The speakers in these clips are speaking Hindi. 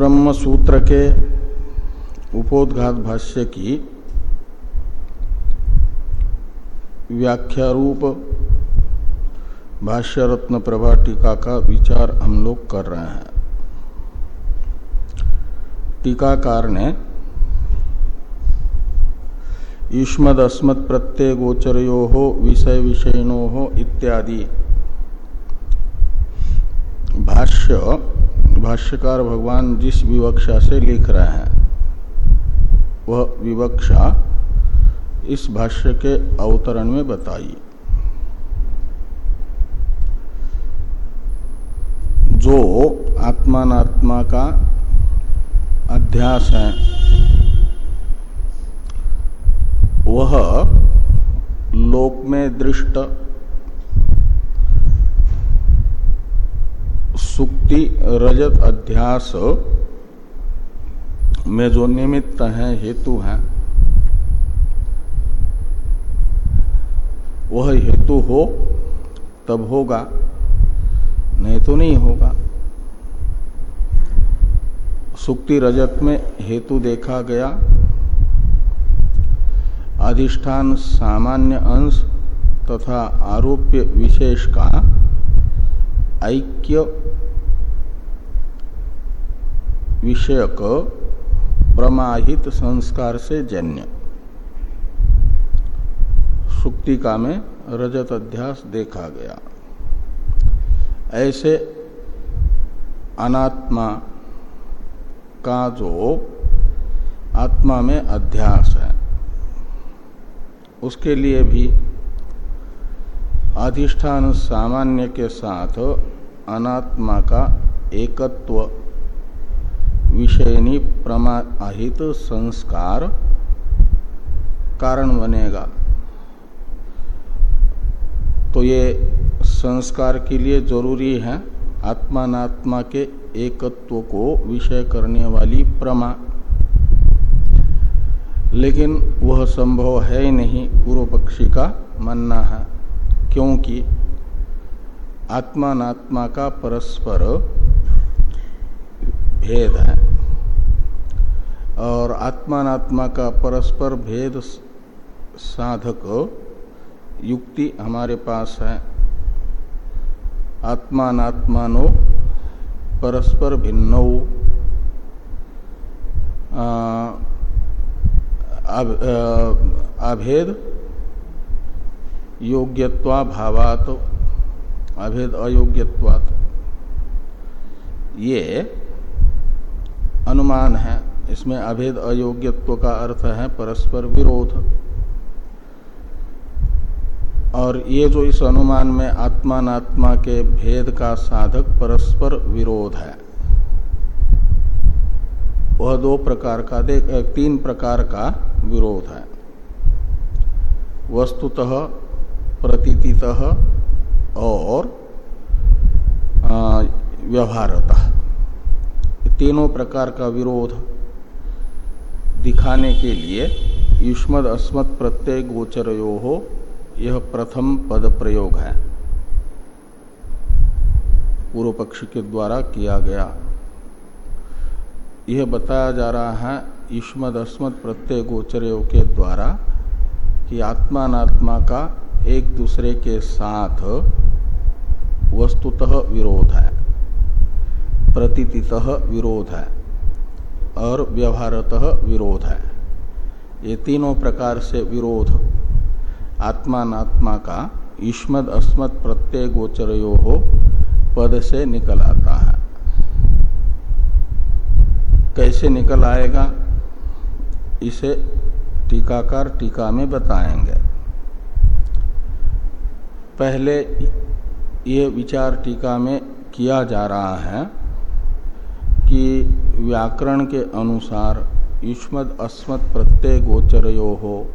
ब्रह्म सूत्र के उपोदघात भाष्य की व्याख्या रूप भाष्य रत्न प्रभा टीका का विचार हम लोग कर रहे हैं। टीकाकार ने युष्मद अस्मत् प्रत्यय हो विषय विषयनो हो इत्यादि। भाष्य भाष्यकार भगवान जिस विवक्षा से लिख रहे हैं, वह विवक्षा इस भाष्य के अवतरण में बताइए। जो आत्मात्मा का अध्यास है, वह लोक में दृष्ट सुक्ति रजत अध्यास में जो निमित्त है, हेतु है, वह हेतु हो, तब होगा, नहीं तो नहीं होगा। सुक्ति रजत में हेतु देखा गया। अधिष्ठान सामान्य अंश तथा आरोप्य विशेष का ऐक्य विषयक प्रमाहित संस्कार से जन्य। सुक्तिका में रजत अध्यास देखा गया। ऐसे अनात्मा का जो आत्मा में अध्यास है, उसके लिए भी अधिष्ठान सामान्य के साथ अनात्मा का एकत्व विषयनी प्रमाहित संस्कार कारण बनेगा। तो ये संस्कार के लिए ज़रूरी है आत्मात्मा के एकत्व को विषय करने वाली प्रमा। लेकिन वह संभव है ही नहीं पूर्व पक्षी का मानना है, क्योंकि आत्मात्मा का परस्पर भेद है। और आत्मात्मा का परस्पर भेद साधक युक्ति हमारे पास है। आत्मात्मानो परस्पर भिन्नो। अभेद योग्यत्वा अभेद अयोग्यत्वात। ये अनुमान है। इसमें अभेद अयोग्यत्व का अर्थ है परस्पर विरोध। और ये जो इस अनुमान में आत्मात्मा के भेद का साधक परस्पर विरोध है, वह दो प्रकार का देख तीन प्रकार का विरोध है। वस्तुतः, प्रतीतितः और व्यवहारतः। तीनों प्रकार का विरोध दिखाने के लिए युष्मद अस्मत् प्रत्यय गोचरयो हो यह प्रथम पद प्रयोग है। पूर्व पक्ष के द्वारा किया गया। यह बताया जा रहा है युष्मद अस्मत् प्रत्यय गोचरयो के द्वारा कि आत्मात्मा का एक दूसरे के साथ वस्तुतः विरोध है, प्रतीतितः विरोध है। और व्यवहारतः विरोध है। ये तीनों प्रकार से विरोध। आत्मात्मा का युष्मद अस्मद प्रत्यय गोचरयो हो पद से निकल आता है। कैसे निकल आएगा? इसे टीकाकार टीका में बताएँगे। पहले ये विचार टीका में किया जा रहा है कि व्याकरण के अनुसार युष्मद अस्मत् प्रत्यय गोचरयो हो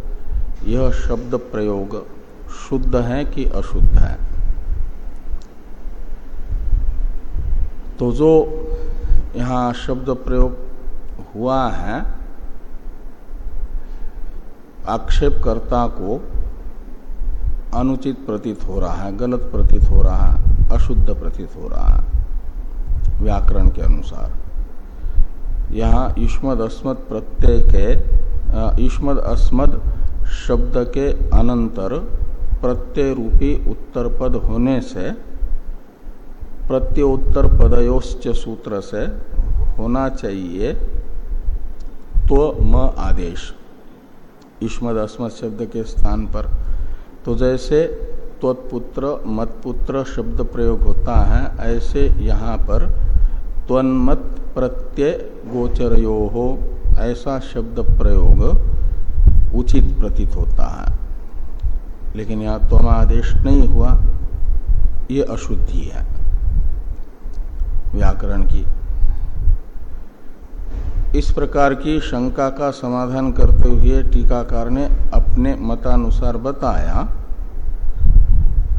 यह शब्द प्रयोग शुद्ध है कि अशुद्ध है? तो जो यहाँ शब्द प्रयोग हुआ है, आक्षेपकर्ता को अनुचित प्रतीत हो रहा है, गलत प्रतीत हो रहा है, अशुद्ध प्रतीत हो रहा है, व्याकरण के अनुसार। यहाँ युष्मद अस्मद प्रत्यय के युष्मद अस्मद शब्द के अनंतर प्रत्यय रूपी उत्तर पद होने से प्रत्योत्तर पदयोश्च सूत्र से होना चाहिए तो म आदेश। युष्मद अस्मद शब्द के स्थान पर। तो जैसे त्वत्पुत्र, मतपुत्र शब्द प्रयोग होता है, ऐसे यहाँ पर त्वन्मत प्रत्यय गोचरयो हो ऐसा शब्द प्रयोग उचित प्रतीत होता है। लेकिन यहाँ त्वम आदेश नहीं हुआ। ये अशुद्धि है। व्याकरण की। इस प्रकार की शंका का समाधान करते हुए टीकाकार ने अपने मतानुसार बताया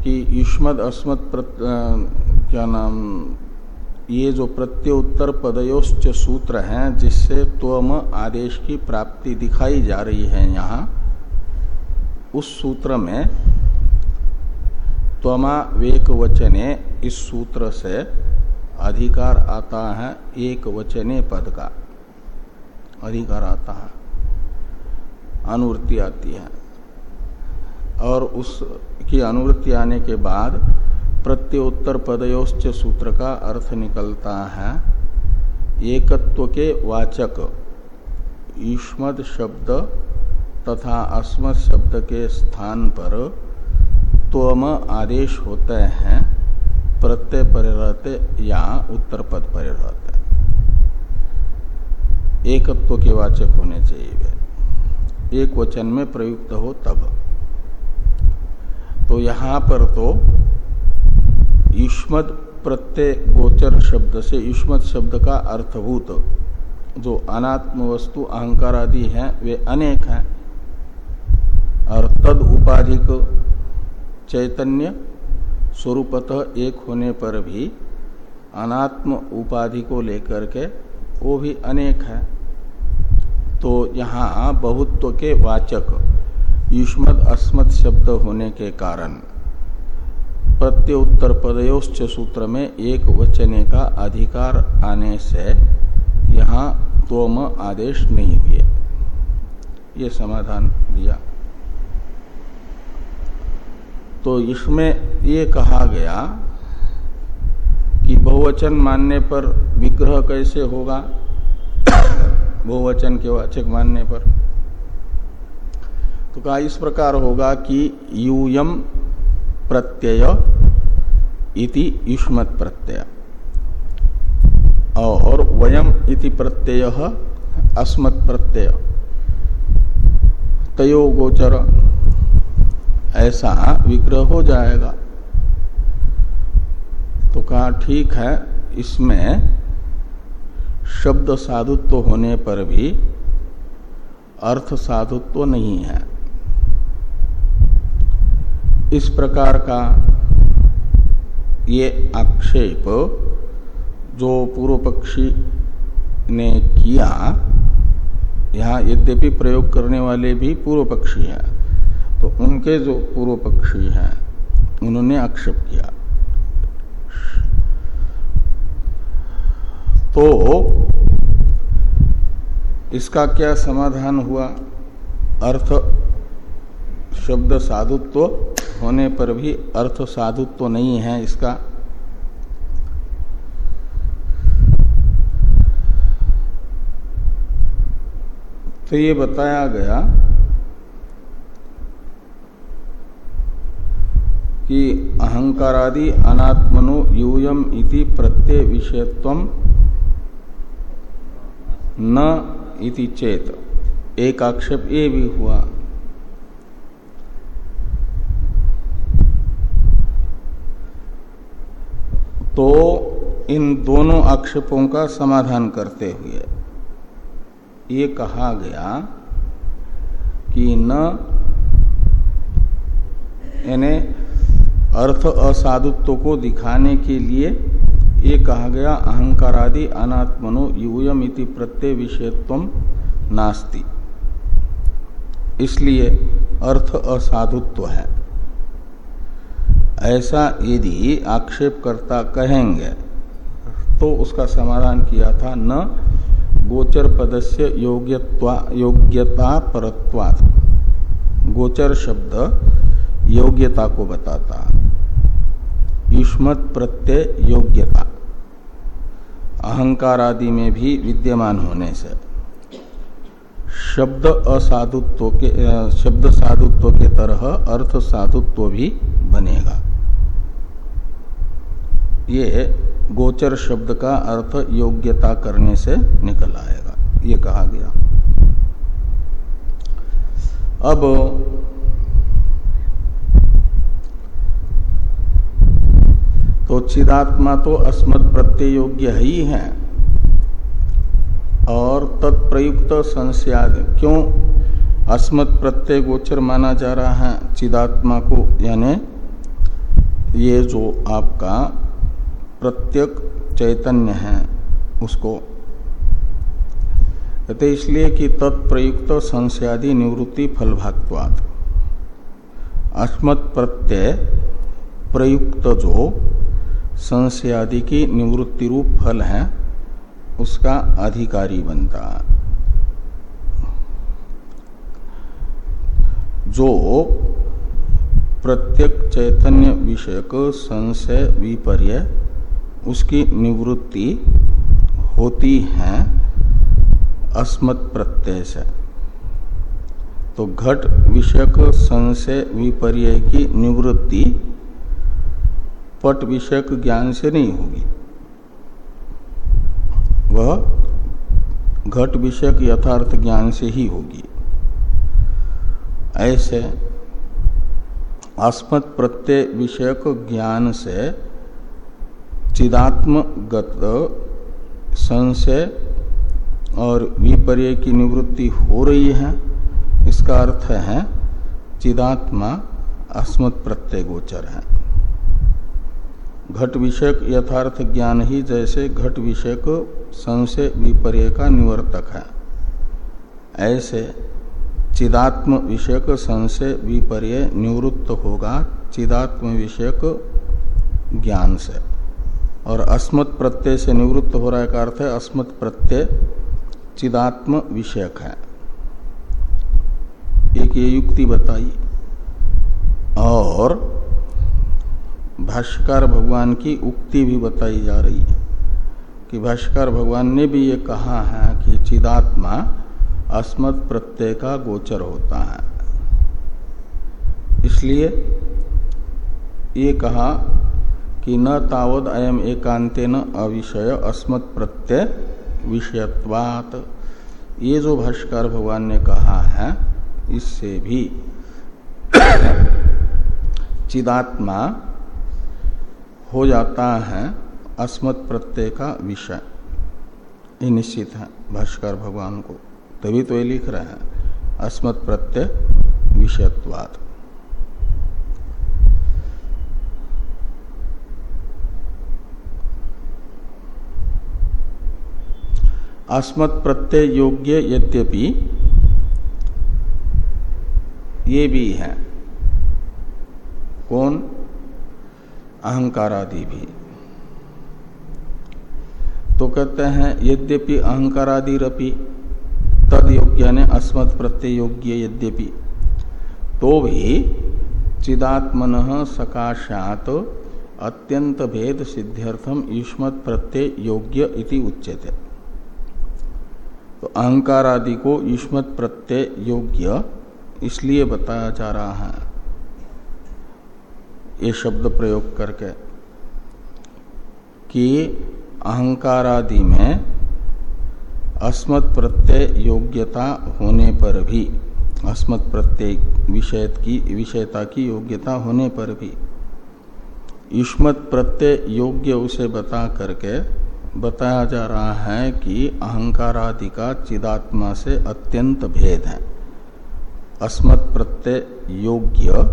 कि युष्मद अस्मद क्या नाम ये जो प्रत्युत्तर पदयोश्च सूत्र हैं, जिससे त्वम आदेश की प्राप्ति दिखाई जा रही है यहाँ, उस सूत्र में त्वमा वेक वचने इस सूत्र से अधिकार आता है एक वचने पद का। अधिकार आता है। अनुवृत्ति आती है। और उसकी अनुवृत्ति आने के बाद प्रत्योत्तर पदयोश्च सूत्र का अर्थ निकलता है। एकत्व के वाचक ईष्मद शब्द तथा अस्मद शब्द के स्थान पर त्वम आदेश होते हैं, प्रत्यय परे रहते या उत्तर पद परे रहते। एकत्व के वाचक होने चाहिए। एक वचन में प्रयुक्त हो तब। तो यहाँ पर तो युष्मद प्रत्यय गोचर शब्द से युष्मद शब्द का अर्थभूत। जो अनात्म वस्तु अहंकार आदि हैं, वे अनेक हैं। और तद उपाधिक चैतन्य स्वरूपतः एक होने पर भी अनात्म उपाधि को लेकर के वो भी अनेक है। तो यहाँ बहुत्व के वाचक युष्मद अस्मद शब्द होने के कारण प्रत्युत्तर पदयोश्च सूत्र में एक वचने का अधिकार आने से यहाँ तोम आदेश नहीं हुए। ये समाधान दिया। तो इसमें ये कहा गया कि बहुवचन मानने पर विग्रह कैसे होगा? बहुवचन के वाचक मानने पर। तो कहा इस प्रकार होगा कि यूयम प्रत्यय इति युष्मत प्रत्यय। और वयम इति प्रत्यय अस्मत् प्रत्यय। तयो गोचर, ऐसा विग्रह हो जाएगा। तो कहा, ठीक है, इसमें शब्द साधुत्व होने पर भी अर्थ साधुत्व नहीं है। इस प्रकार का ये आक्षेप जो पूर्व पक्षी ने किया, यहाँ यद्यपि प्रयोग करने वाले भी पूर्व पक्षी हैं तो उनके जो पूर्व पक्षी हैं, उन्होंने आक्षेप किया। तो इसका क्या समाधान हुआ? अर्थ, शब्द साधुत्व होने पर भी अर्थ साधुत्व तो नहीं है इसका। तो ये बताया गया कि अहंकारादि अनात्मनो यूयम इति प्रत्यय विषयत्व न इति चेत। एक आक्षेप ये भी हुआ। तो इन दोनों आक्षेपों का समाधान करते हुए ये कहा गया कि न यानी अर्थ असाधुत्व को दिखाने के लिए ये कहा गया, अहंकारादि अनात्मनो यूयम इति प्रत्यय विषयत्व नास्ति। इसलिए अर्थ असाधुत्व है। ऐसा यदि आक्षेपकर्ता कहेंगे तो उसका समाधान किया था न गोचर पदस्य योग्यत्वा, योग्यता परत्वात्। गोचर शब्द योग्यता को बताता। युष्मत प्रत्यय योग्यता। अहंकार आदि में भी विद्यमान होने से। शब्द असाधुत्व के, शब्द साधुत्व के तरह अर्थ साधुत्व भी बनेगा। ये गोचर शब्द का अर्थ योग्यता करने से निकल आएगा। ये कहा गया। अब तो चिदात्मा तो अस्मत् प्रत्यय योग्य ही है और तत्प्रयुक्त संस्याद। क्यों? अस्मत् प्रत्यय गोचर माना जा रहा है चिदात्मा को। यानी ये जो आपका प्रत्यक चैतन्य है उसको। कहते इसलिए कि तत्प्रयुक्त संस्यादि निवृत्ति फलभागवाद अस्मत् प्रत्यय प्रयुक्त जो संस्यादि की निवृत्ति रूप फल है, उसका अधिकारी बनता। जो प्रत्येक चैतन्य विषयक संशय विपर्य उसकी निवृत्ति होती है अस्मत् प्रत्यय से। तो घट विषयक संशय विपर्य की निवृत्ति पट विषयक ज्ञान से नहीं होगी। वह घट विषयक यथार्थ ज्ञान से ही होगी। ऐसे अस्मत् प्रत्यय विषयक ज्ञान से चिदात्मगत संशय और विपर्य की निवृत्ति हो रही है। इसका अर्थ है, चिदात्मा अस्मत् प्रत्यय गोचर है। घट विषयक यथार्थ ज्ञान ही जैसे घट विषयक संशय विपर्य का निवर्तक है। ऐसे चिदात्म विषयक संशय विपर्य निवृत्त होगा चिदात्म विषयक ज्ञान से। और अस्मत् प्रत्यय से निवृत्त हो रहा है का अर्थ है अस्मत् प्रत्यय चिदात्म विषयक है। एक ये युक्ति बताई। और भाष्यकार भगवान की उक्ति भी बताई जा रही कि भाष्यकार भगवान ने भी ये कहा है कि चिदात्मा अस्मत् प्रत्यय का गोचर होता है। इसलिए ये कहा कि न तावद अयम एकांते न अविषय अस्मत् प्रत्यय विषयत्वात। ये जो भाष्कर भगवान ने कहा है, इससे भी चिदात्मा हो जाता है अस्मत् प्रत्यय का विषय। ये निश्चित है भाष्कर भगवान को। तभी तो ये लिख रहे हैं, अस्मत् प्रत्यय विषयत्वाद अस्मत् प्रत्यय योग्य यद्यपि, ये भी है। कौन? अहंकार आदि भी। तो कहते हैं, यद्यपि अहंकारादि रपि, तद योग्य ने अस्मत् प्रत्यय योग्य यद्यपि तो भी चिदात्मन सकाशात अत्यंत भेद सिद्ध्यर्थम युष्मत प्रत्यय योग्य इति उच्यते। तो अहंकार आदि को युष्मत प्रत्यय योग्य इसलिए बताया जा रहा है। ये शब्द प्रयोग करके कि अहंकारादि में अस्मत् प्रत्यय योग्यता होने पर भी, अस्मत् प्रत्यय विषय की, विषयता की योग्यता होने पर भी, युष्मत प्रत्यय योग्य उसे बता करके बताया जा रहा है कि अहंकारादि का चिदात्मा से अत्यंत भेद है। अस्मत् प्रत्यय योग्य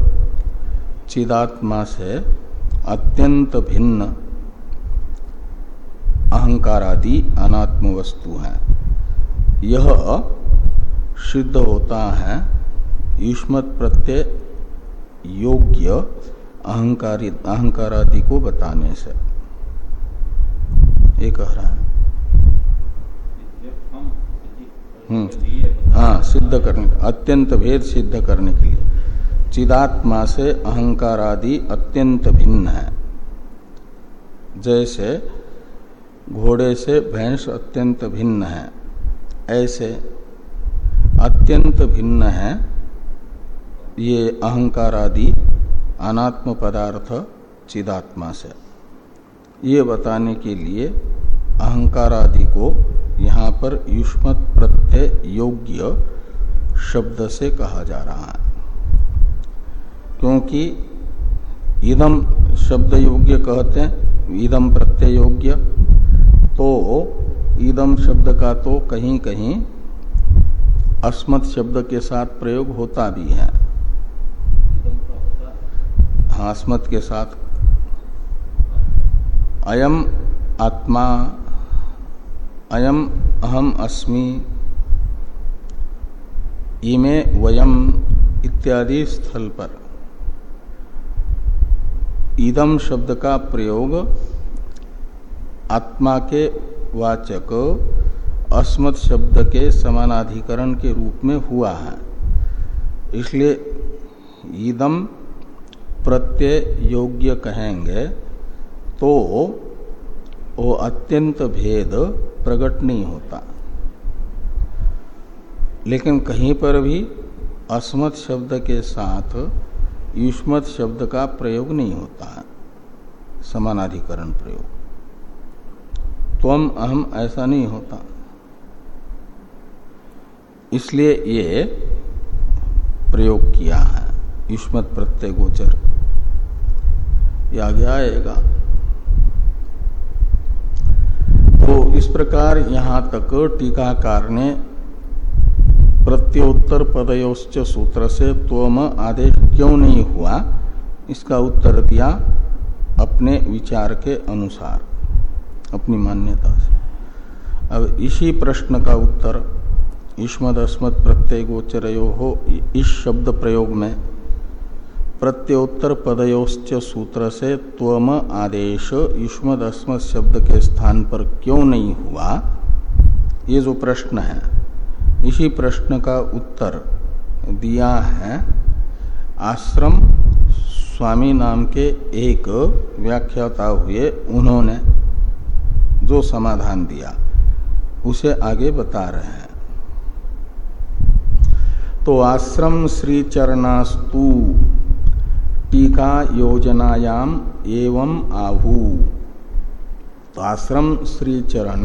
चिदात्मा से अत्यंत भिन्न अहंकारादि अनात्म वस्तु है। यह सिद्ध होता है, युष्मत प्रत्यय योग्य अहंकारी अहंकारादि को बताने से। ये कह रहा है। हम्म। हाँ सिद्ध करने अत्यंत भेद सिद्ध करने के लिए। चिदात्मा से अहंकार आदि अत्यंत भिन्न है। जैसे घोड़े से भैंस अत्यंत भिन्न है। ऐसे अत्यंत भिन्न है ये अहंकार आदि अनात्म पदार्थ चिदात्मा से। ये बताने के लिए अहंकार आदि को यहाँ पर युष्मत प्रत्यय योग्य शब्द से कहा जा रहा है। क्योंकि इदम शब्द योग्य कहते हैं, इदम प्रत्यय योग्य तो इदम शब्द का तो कहीं कहीं अस्मत शब्द के साथ प्रयोग होता भी है। हाँ अस्मत् के साथ अयम आत्मा, अयम अहम अस्मि, इमे वयम इत्यादि स्थल पर। इदम शब्द का प्रयोग आत्मा के वाचक अस्मत् शब्द के समानाधिकरण के रूप में हुआ है। इसलिए इदम प्रत्यय योग्य कहेंगे। तो वो अत्यंत भेद प्रकट नहीं होता। लेकिन कहीं पर भी अस्मत शब्द के साथ युष्मत शब्द का प्रयोग नहीं होता है, समानाधिकरण प्रयोग। त्वम अहम ऐसा नहीं होता। इसलिए ये प्रयोग किया है, युष्मत प्रत्यय गोचर। ये आगे आएगा। तो इस प्रकार यहाँ तक टीकाकार ने प्रत्योत्तर पदयोश्च सूत्र से त्वम आदेश क्यों नहीं हुआ? इसका उत्तर दिया अपने विचार के अनुसार, अपनी मान्यता से। अब इसी प्रश्न का उत्तर युष्मद अस्मद प्रत्यय गोचरयो हो इस शब्द प्रयोग में प्रत्योत्तर पदयोश्च सूत्र से त्वम आदेश युष्मद अस्मद शब्द के स्थान पर क्यों नहीं हुआ? ये जो प्रश्न है, इसी प्रश्न का उत्तर दिया है आश्रम स्वामी नाम के एक व्याख्याता हुए उन्होंने जो समाधान दिया, उसे आगे बता रहे हैं। तो आश्रम श्री चरणास्तु टीका योजनायाम एवं आहु। तो आश्रम श्री चरण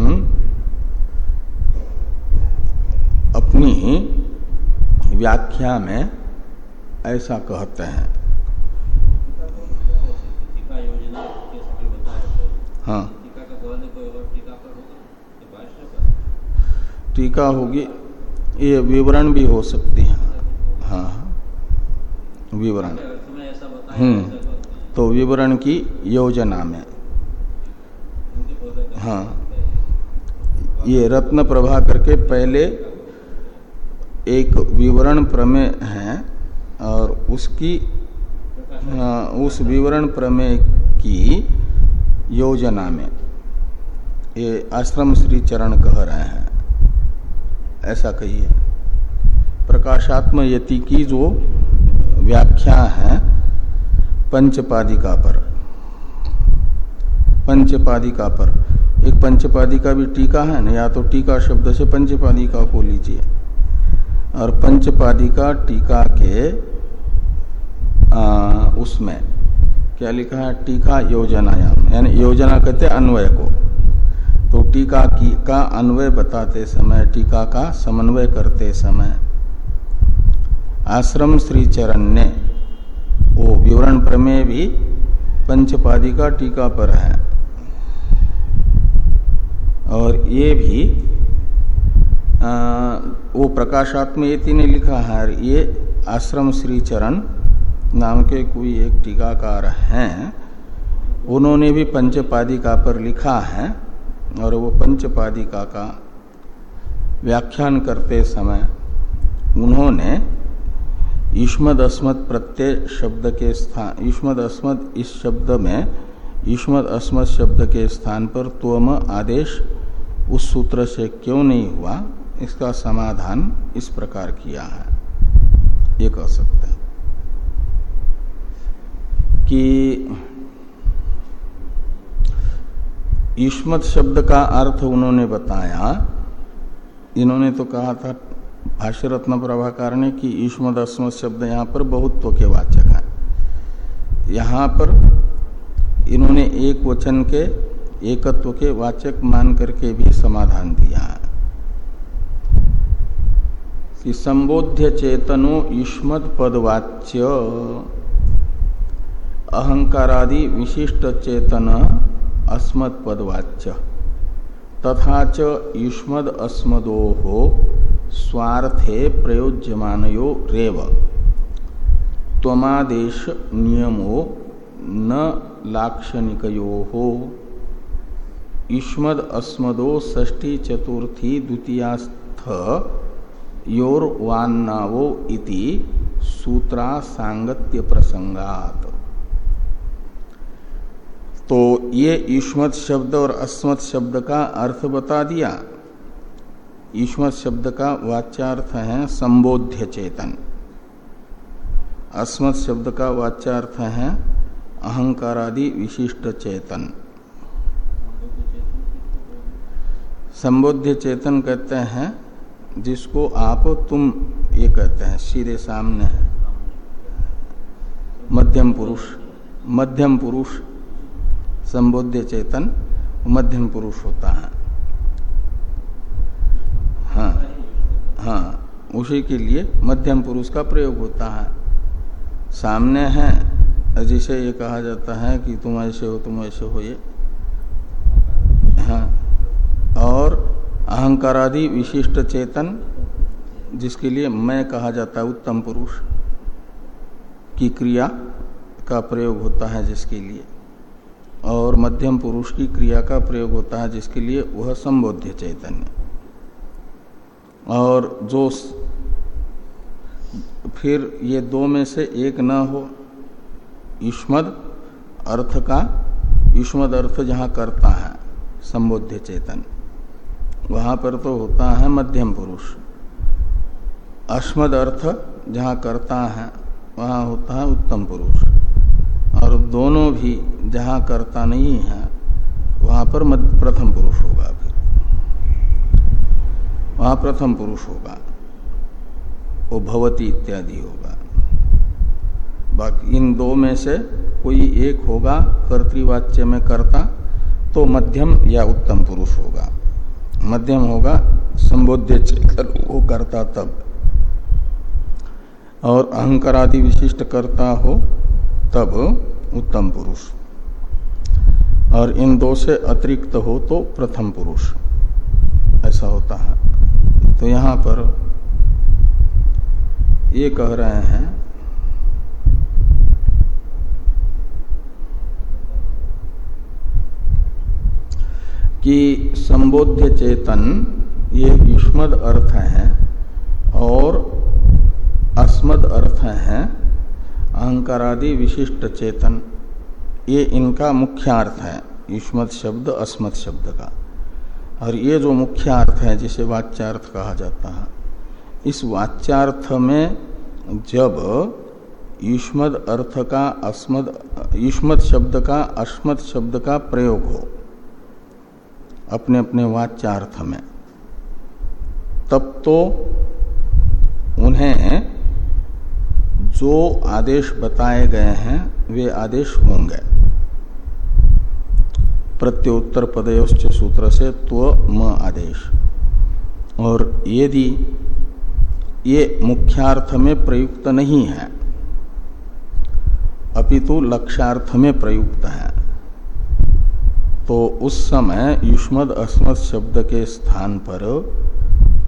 अपनी व्याख्या में ऐसा कहते हैं। हाँ। टीका होगी ये विवरण भी हो सकती है। हाँ, हाँ। विवरण। तो विवरण की योजना में। हाँ। ये रत्न प्रभा करके पहले एक विवरण प्रमेय है और उसकी आ, उस विवरण प्रमेय की योजना में ये आश्रम श्री चरण कह रहे हैं। ऐसा कहिए। प्रकाशात्म यति की जो व्याख्या है पंचपादिका पर पंचपादिका पर एक पंचपादिका भी टीका है ना या तो टीका शब्द से पंचपादिका को लीजिए। और पंचपादिका टीका के आ, उसमें क्या लिखा है? टीका योजनायाम यानी योजना कहते अन्वय को। तो टीका की का अन्वय बताते समय टीका का समन्वय करते समय आश्रम श्री चरण ने वो विवरण प्रमेय भी पंचपादिका टीका पर है। और ये भी आ, वो प्रकाशात्म ने लिखा है ये आश्रम श्री चरण नाम के कोई एक टीकाकार हैं उन्होंने भी पंचपादिका पर लिखा है और वो पंचपादिका का व्याख्यान करते समय उन्होंने युष्मद अस्मद प्रत्यय शब्द के स्थान, युष्मद अस्मद इस शब्द में, युष्मद अस्मद शब्द के स्थान पर त्वम आदेश, उस सूत्र से क्यों नहीं हुआ? इसका समाधान इस प्रकार किया है। ये कह सकते हैं कि ईश्मत शब्द का अर्थ उन्होंने बताया। इन्होंने तो कहा था भाष्य रत्न प्रभाकार ने कि ईश्मद अस्मत शब्द यहाँ पर बहुत्व के वाचक हैं। यहाँ पर इन्होंने एक वचन के, एकत्व के वाचक मान करके भी समाधान दिया है। कि संबोध्य चेतनो युष्मद पदवाच्य, अहंकारादि विशिष्ट चेतन अस्मत् पदवाच्य, तथा च युष्मद अस्मदो हो स्वार्थे प्रयोज्यमानयो रेव। त्वमादेश नियमो न लाक्षणिकयो। हो युष्मद अस्मदो षष्ठी चतुर्थी द्वितीयास्थ योर वान्नावो इति सूत्रा सांगत्य प्रसंगात तो ये ईश्मत शब्द और अस्मत शब्द का अर्थ बता दिया ईश्मत शब्द का वाच्यार्थ है संबोध्य चेतन। अस्मत शब्द का वाच्यार्थ है अहंकारादि विशिष्ट चेतन। संबोध्य चेतन कहते हैं, जिसको आप तुम, ये कहते हैं, सीधे सामने है। मध्यम पुरुष मध्यम पुरुष, संबोध्य चेतन मध्यम पुरुष होता है। हाँ हाँ उसी के लिए मध्यम पुरुष का प्रयोग होता है। सामने है, जिसे ये कहा जाता है कि तुम ऐसे हो, तुम ऐसे हो ये। हाँ और अहंकारादि विशिष्ट चेतन, जिसके लिए मैं कहा जाता है उत्तम पुरुष, की क्रिया का प्रयोग होता है जिसके लिए। और मध्यम पुरुष की क्रिया का प्रयोग होता है जिसके लिए वह संबोध्य चैतन्य। और जो फिर ये दो में से एक न हो। युष्मद अर्थ का, युष्मद अर्थ जहाँ करता है संबोध्य चेतन। वहाँ पर तो होता है मध्यम पुरुष। अस्मद अर्थ जहाँ करता है, वहाँ होता है उत्तम पुरुष। और दोनों भी जहाँ करता नहीं है, वहाँ पर प्रथम पुरुष होगा फिर। वहाँ प्रथम पुरुष होगा वो भवती इत्यादि होगा। बाकी इन दो में से कोई एक होगा, कर्तवाच्य में करता तो मध्यम या उत्तम पुरुष होगा। मध्यम होगा, संबोध्य वो करता तब। और अहंकार आदि विशिष्ट करता हो, तब उत्तम पुरुष। और इन दो से अतिरिक्त हो तो प्रथम पुरुष। ऐसा होता है। तो यहाँ पर ये कह रहे हैं, कि संबोध्य चेतन ये युष्मद अर्थ है और अस्मद अर्थ है, अहंकारादि विशिष्ट चेतन। ये इनका मुख्य अर्थ है, युष्मद शब्द, अस्मद शब्द का। और ये जो मुख्य अर्थ है, जिसे वाच्यार्थ कहा जाता है, इस वाच्यार्थ में जब युष्मद अर्थ का अस्मद, युष्मद शब्द का, अस्मद शब्द का प्रयोग हो अपने अपने वाच्यार्थ में, तब तो उन्हें जो आदेश बताए गए हैं, वे आदेश होंगे। प्रत्युत्तर पदयोश्च सूत्र से त्व म आदेश। और यदि ये मुख्यार्थ में प्रयुक्त नहीं है, अपितु लक्ष्यार्थ में प्रयुक्त है तो उस समय युष्मद अस्मद शब्द के स्थान पर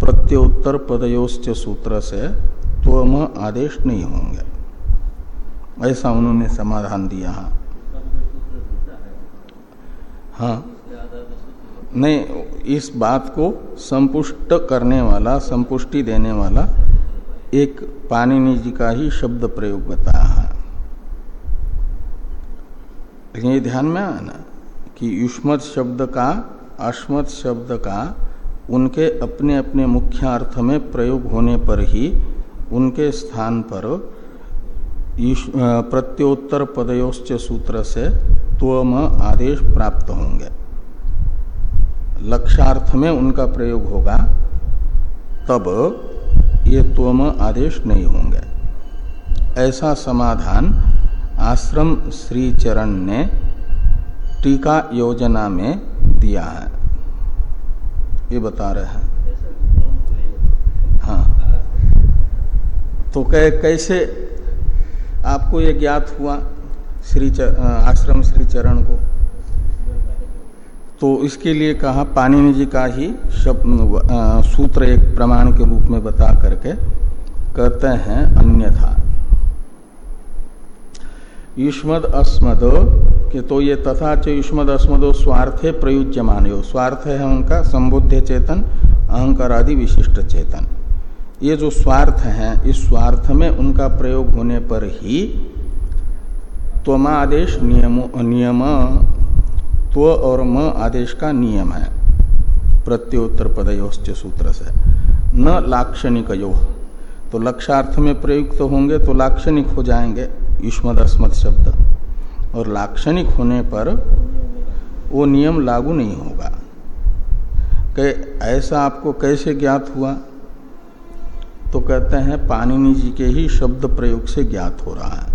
प्रत्योत्तर पदयोश्च सूत्र से त्वम आदेश नहीं होंगे। ऐसा उन्होंने समाधान दिया। हाँ नहीं, इस बात को संपुष्ट करने वाला, संपुष्टि देने वाला एक पाणिनि जी का ही शब्द प्रयोग बताया है। ये ध्यान में आना कि युष्मत शब्द का अश्मत शब्द का उनके अपने अपने मुख्य अर्थ में प्रयोग होने पर ही उनके स्थान पर प्रत्योत्तर पदयोश्च सूत्र से त्वम आदेश प्राप्त होंगे। लक्षार्थ में उनका प्रयोग होगा तब ये त्वम आदेश नहीं होंगे। ऐसा समाधान आश्रम श्री चरण ने टीका योजना में दिया है। ये बता रहे हैं। हाँ। तो कै, कैसे आपको ये ज्ञात हुआ? श्री आश्रम श्री चरण को। तो इसके लिए कहा, पाणिनि जी का ही शब्द सूत्र एक प्रमाण के रूप में बता करके कहते हैं, अन्यथा। युष्मद अस्मद, कि तो ये तथा च युष्मद अस्मदो स्वार्थे प्रयुज्य मानो स्वार्थ है उनका, संबुद्ध चेतन, अहंकार आदि विशिष्ट चेतन। ये जो स्वार्थ है, इस स्वार्थ में उनका प्रयोग होने पर ही त्वमादेश नियम नियम, त्व और म आदेश का नियम है। प्रत्योत्तर पदयोश्च सूत्र से। न लाक्षणिक यो तो लक्षार्थ में प्रयुक्त तो होंगे तो लाक्षणिक हो जाएँगे युष्मद अस्मद शब्द। और लाक्षणिक होने पर वो नियम लागू नहीं होगा। कि ऐसा आपको कैसे ज्ञात हुआ? तो कहते हैं, पाणिनि जी के ही शब्द प्रयोग से ज्ञात हो रहा है।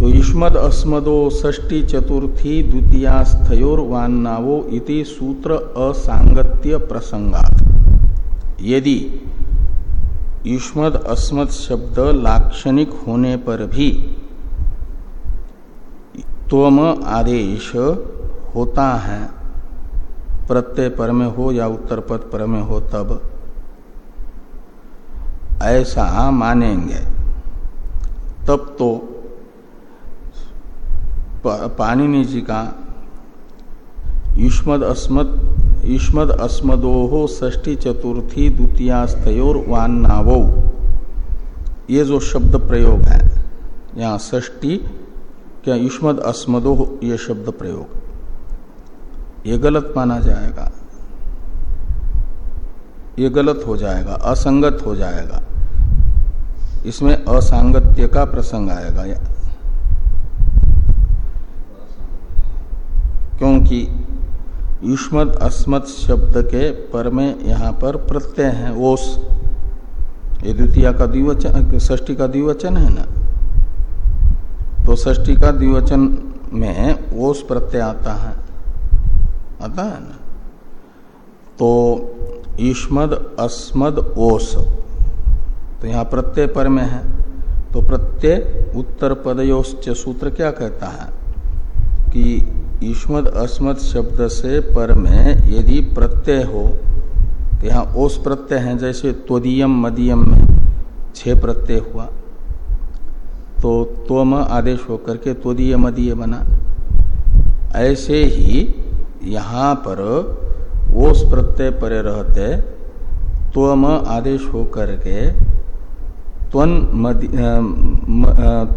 तो युष्मद अस्मदो षष्टि चतुर्थी द्वितीयास्थयोर वान्नावो इति सूत्र असांगत्य प्रसंगात यदि युष्मद अस्मद शब्द लाक्षणिक होने पर भी त्वम आदेश होता है, प्रत्यय पर में हो या उत्तर पद पर में हो, तब ऐसा मानेंगे। तब तो पाणिनि जी का, युष्मद अस्मद, युष्मद अस्मदोहो ष्टी चतुर्थी द्वितीयास्तोर वान्नावो। ये जो शब्द प्रयोग है, यहाँ ष्टी क्या युष्मद अस्मदो ये शब्द प्रयोग। ये गलत माना जाएगा। ये गलत हो जाएगा, असंगत हो जाएगा। इसमें असांगत्य का प्रसंग आएगा। क्योंकि युष्मद अस्मत शब्द के पर में यहाँ पर प्रत्यय है, ओस। ये द्वितीय का द्विवचन ष्टी का द्विवचन है ना? तो ष्टी का द्विवचन में ओस प्रत्यय आता है। आता है ना? तो युष्मद अस्मद ओस। तो यहाँ प्रत्यय पर में है। तो प्रत्यय उत्तर पदयोश्च सूत्र क्या कहता है? कि ईष्मद अस्मद शब्द से पर में यदि प्रत्यय हो तो यहाँ ओस प्रत्यय है, जैसे त्वदीयम मदीयम में छह प्रत्यय हुआ तो त्वम आदेश होकर के त्वदीय मदीय बना। ऐसे ही यहाँ पर ओस प्रत्यय परे रहते, त्वम आदेश होकर के त्वन मदी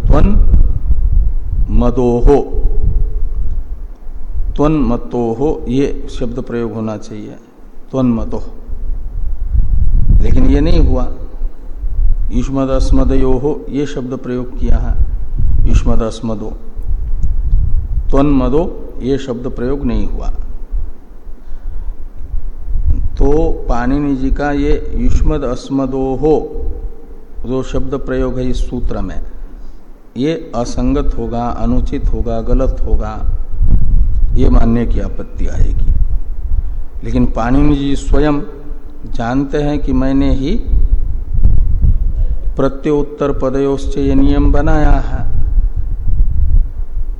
त्वन मदोहो त्वन मतो हो ये शब्द प्रयोग होना चाहिए। त्वन मतो लेकिन ये नहीं हुआ। युष्मद अस्मदयो हो ये शब्द प्रयोग किया है। युष्मद अस्मदो त्वन मदो ये शब्द प्रयोग नहीं हुआ। तो पाणिनि जी का ये युष्मद अस्मदो हो जो शब्द प्रयोग है इस सूत्र में, ये असंगत होगा, अनुचित होगा, गलत होगा। ये मानने की आपत्ति आएगी। लेकिन पाणिनि जी स्वयं जानते हैं कि मैंने ही प्रत्योत्तर पदयोश्च ये नियम बनाया है।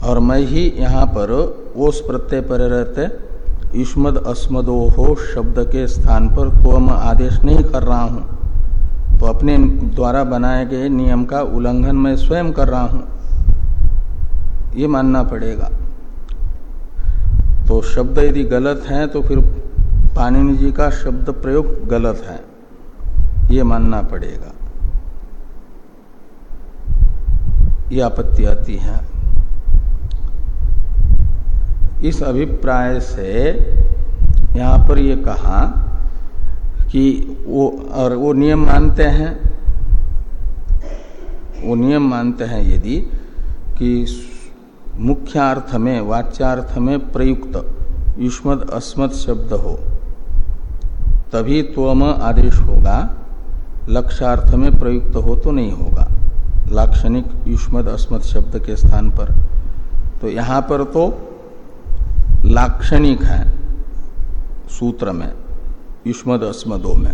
और मैं ही यहाँ पर ओस प्रत्यय पर रहते युष्मद अस्मदोहो शब्द के स्थान पर त्वम आदेश नहीं कर रहा हूँ। तो अपने द्वारा बनाए गए नियम का उल्लंघन मैं स्वयं कर रहा हूँ। ये मानना पड़ेगा। तो शब्द यदि गलत है तो फिर पाणिनि जी का शब्द प्रयोग गलत है। ये मानना पड़ेगा। ये आपत्ति आती है। इस अभिप्राय से यहाँ पर ये कहा कि वो, और वो नियम मानते हैं। वो नियम मानते हैं यदि कि मुख्य अर्थ में वाच्यार्थ में प्रयुक्त, युष्मद अस्मद शब्द हो। तभी त्वम आदेश होगा लक्षार्थ में प्रयुक्त हो तो नहीं होगा। लाक्षणिक युष्मद अस्मद शब्द के स्थान पर। तो यहाँ पर तो लाक्षणिक है सूत्र में, युष्मद अस्मदों में।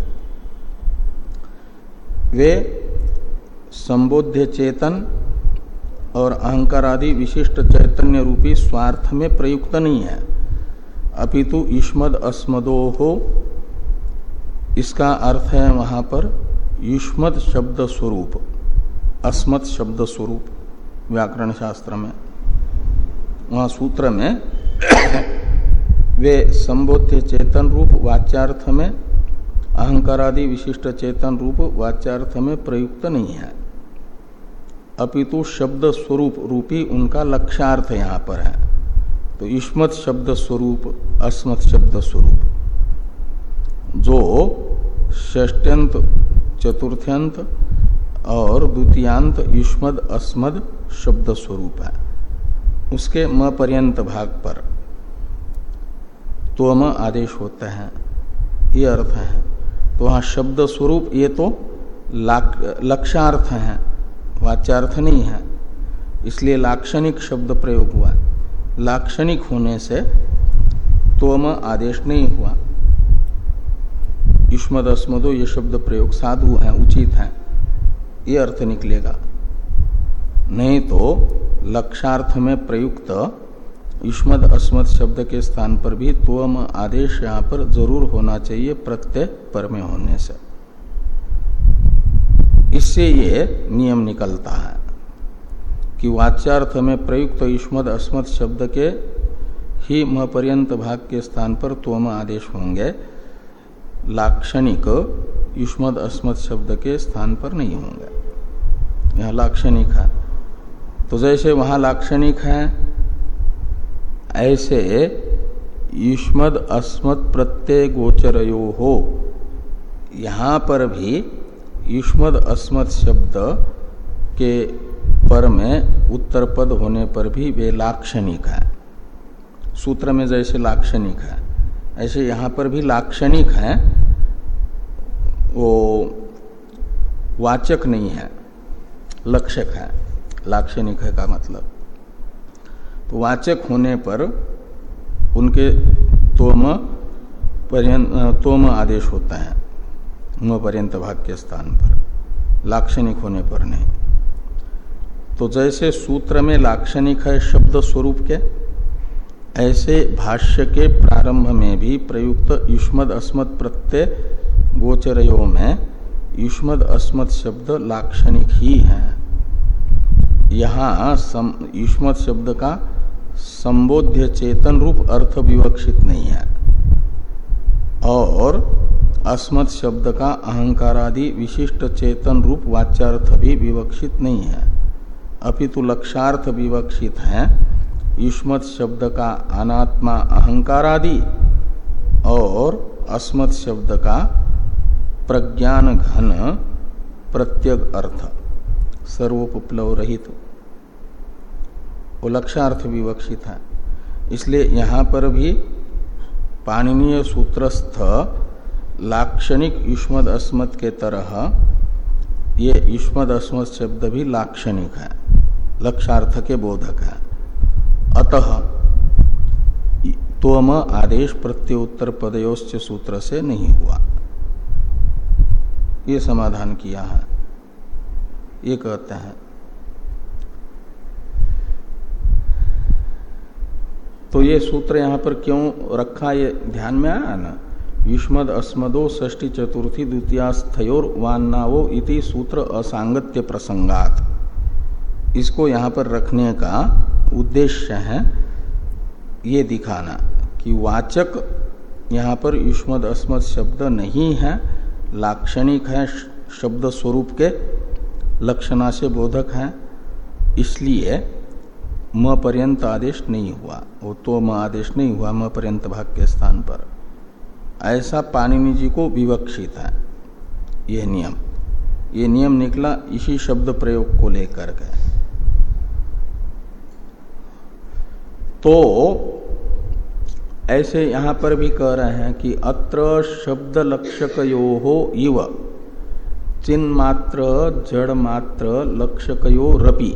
वे संबोध्य चेतन और अहंकार आदि विशिष्ट चैतन्य रूपी स्वार्थ में प्रयुक्त नहीं है। अपितु युष्मद अस्मदो हो। इसका अर्थ है वहाँ पर युष्मद शब्द स्वरूप, अस्मद शब्द स्वरूप, व्याकरण शास्त्र में। वहाँ सूत्र में वे संबोध्य चेतन रूप वाच्यार्थ में, अहंकार आदि विशिष्ट चेतन रूप वाच्यार्थ में प्रयुक्त नहीं है। अपितु शब्द स्वरूप रूपी उनका लक्ष्यार्थ यहाँ पर है। तो युष्मत शब्द स्वरूप, अस्मत शब्द स्वरूप। जो षष्ट्यंत चतुर्थ्यंत और द्वितीयांत युष्मद अस्मद शब्द स्वरूप है। उसके म पर्यंत भाग पर तो म आदेश होते हैं। ये अर्थ है। तो वहाँ शब्द स्वरूप, ये तो लक्षार्थ है। वाच्यार्थ नहीं है। इसलिए लाक्षणिक शब्द प्रयोग हुआ। लाक्षणिक होने से तोम आदेश नहीं हुआ। युष्मद अस्मदो ये शब्द प्रयोग साधु है, उचित है। ये अर्थ निकलेगा। नहीं तो लक्षार्थ में प्रयुक्त युष्मद अस्मद शब्द के स्थान पर भी त्वम आदेश यहाँ पर ज़रूर होना चाहिए प्रत्यय पर में होने से। इससे ये नियम निकलता है कि वाच्यार्थ में प्रयुक्त युष्मद अस्मद शब्द के ही म पर्यंत भाग के स्थान पर त्वम आदेश होंगे। लाक्षणिक युष्मद अस्मद शब्द के स्थान पर नहीं होंगे। यह लाक्षणिक है। तो जैसे वहाँ लाक्षणिक है, ऐसे युष्मद अस्मद प्रत्यय गोचरयो हो। यहाँ पर भी युष्मद अस्मद शब्द के पर में उत्तर पद होने पर भी वे लाक्षणिक है। सूत्र में जैसे लाक्षणिक है, ऐसे यहाँ पर भी लाक्षणिक है। वो वाचक नहीं है, लक्षक है। लाक्षणिक है का मतलब। तो वाचक होने पर उनके तोम पर्यंत तोम आदेश होता है। म पर्यंत भाग के स्थान पर। लाक्षणिक होने पर नहीं। तो जैसे सूत्र में लाक्षणिक है शब्द स्वरूप के, ऐसे भाष्य के प्रारंभ में भी प्रयुक्त युष्मद अस्मद प्रत्यय गोचरयो में युष्मद अस्मद शब्द लाक्षणिक ही है। यहाँ युष्मद शब्द का संबोध्य चेतन रूप अर्थ विवक्षित नहीं है। और अस्मत् शब्द का अहंकार आदि विशिष्ट चेतन रूप वाच्यार्थ भी विवक्षित नहीं है। अपितु लक्षार्थ विवक्षित है। युष्मत शब्द का अनात्मा अहंकार आदि और अस्मत् शब्द का प्रज्ञान घन प्रत्यग अर्थ। सर्वोपप्लव रहित। वो लक्षार्थ विवक्षित है। इसलिए यहाँ पर भी पाणनीय सूत्रस्थ लाक्षणिक युष्मद अस्मत के तरह, ये युष्मद अस्मद शब्द भी लाक्षणिक है, लक्षार्थ के बोधक है। अतः तोम आदेश प्रत्युत्तर पदयोश्च सूत्र से नहीं हुआ। ये समाधान किया है। ये कहते हैं तो ये सूत्र यहाँ पर क्यों रखा, ये ध्यान में आया ना? युष्मद अस्मदो ष्टी चतुर्थी द्वितीयास्थयोर वान्नावो इति सूत्र असांगत्य प्रसंगात इसको यहाँ पर रखने का उद्देश्य है ये दिखाना कि वाचक यहाँ पर युष्मद अस्मद शब्द नहीं है, लाक्षणिक है, शब्द स्वरूप के लक्षणा से बोधक है, इसलिए म पर्यंत आदेश नहीं हुआ। वो तो म आदेश नहीं हुआ, म पर्यंत भाग के स्थान पर। ऐसा पाणिनि जी को विवक्षित है। यह नियम। ये नियम निकला इसी शब्द प्रयोग को लेकर के। तो ऐसे यहाँ पर भी कह रहे हैं कि अत्र शब्द लक्षकयो हो इव। चिन्मात्र जड़ मात्र लक्षकयो रपि।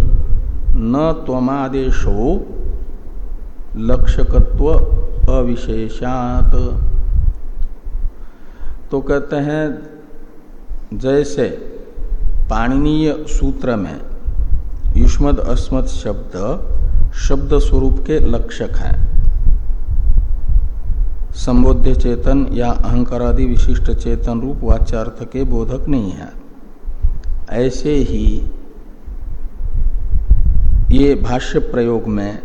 न त्वमादेशो लक्षकत्व अविशेषात। तो कहते हैं, जैसे पाणनीय सूत्र में युष्मद अस्मद शब्द शब्द स्वरूप के लक्षक हैं। संबोध्य चेतन या अहंकारादि विशिष्ट चेतन रूप वाच्यार्थ के बोधक नहीं है। ऐसे ही ये भाष्य प्रयोग में